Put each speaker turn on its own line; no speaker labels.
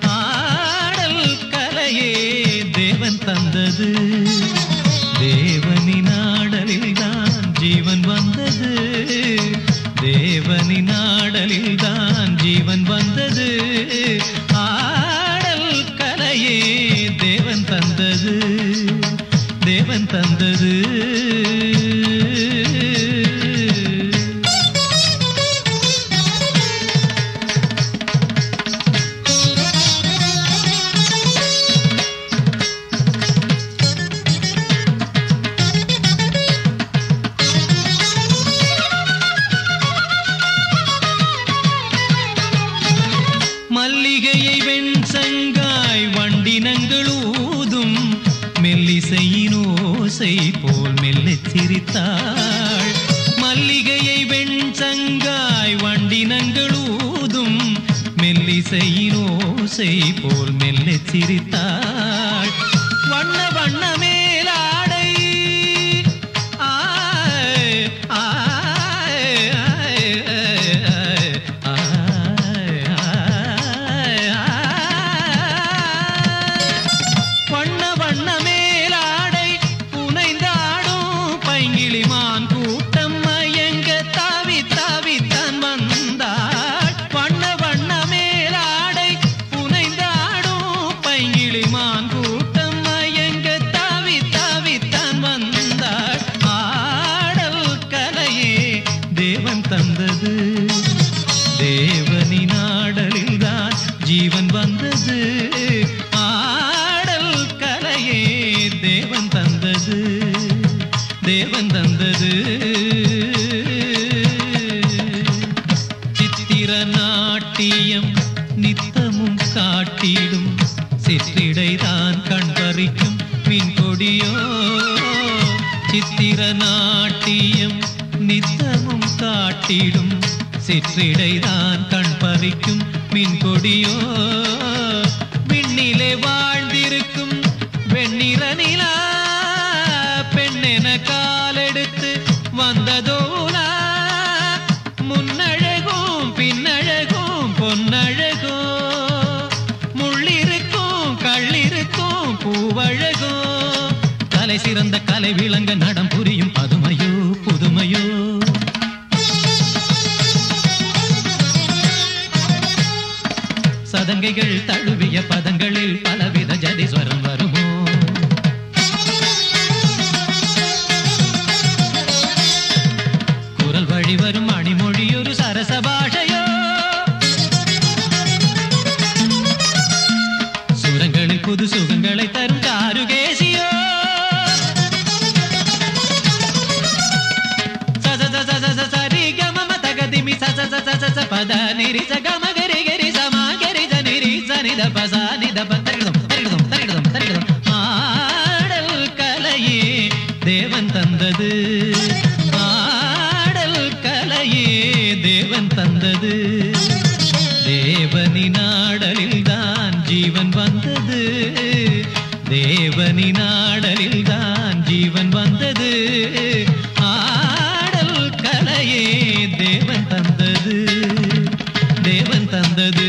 ஆடல் கலையே தேவன் தந்தது. தேவனின் ஆடலில் தான் ஜீவன் வந்தது. தேவனின் ஆடலில் தான் ஜீவன் வந்தது. ஆடல் கலையே தேவன் தந்தது. தேவன் தந்தது. இசையின் ஓசை போல் மெல்லச் சிரித்தாள். மல்லிகையை வெண்சங்காய் வண்டினங்கள் ஊதும் மெல்லிசையின் ஓசை போல் மெல்லச் சிரித்தாள். தேவன் தந்தது. சித்திர நாட்டியம் நித்தமும் காட்டிடும். சிற்றிடைதான் கண்பறிக்கும் பறிக்கும் கொடியோ சித்திர நாட்டியம் நித்தமும் காட்டிடும். சிற்றிடைதான் கண் பறிக்கும் காலெடுத்து முன்னழகும் பின்னழகும் பொன்னழகோ முள்ளிருக்கும் கள்ளிருக்கும் பூவழகோ கலை சிறந்த கலை விளங்க நடம் புரியும் பதுமையோ புதுமையோ. சதங்கைகள் தழுவிய பதங்களில் பலவித ஜதிஸ்வரம் வருமோ குரல் வழி வரும் மணிமொழி ஒரு சரச பாஷையோ சுரங்களில் புது சுகங்களை தரும் காருகேசியோ ச ச ச சரி கம தகதிமி ச ச ச ச ச ச பத நிரி தந்தது. தேவனி நாடலில் தான் ஜீவன் வந்தது. தேவனி நாடலில் தான் ஜீவன் வந்தது. ஆடல் கலையே தேவன் தந்தது. தேவன் தந்தது.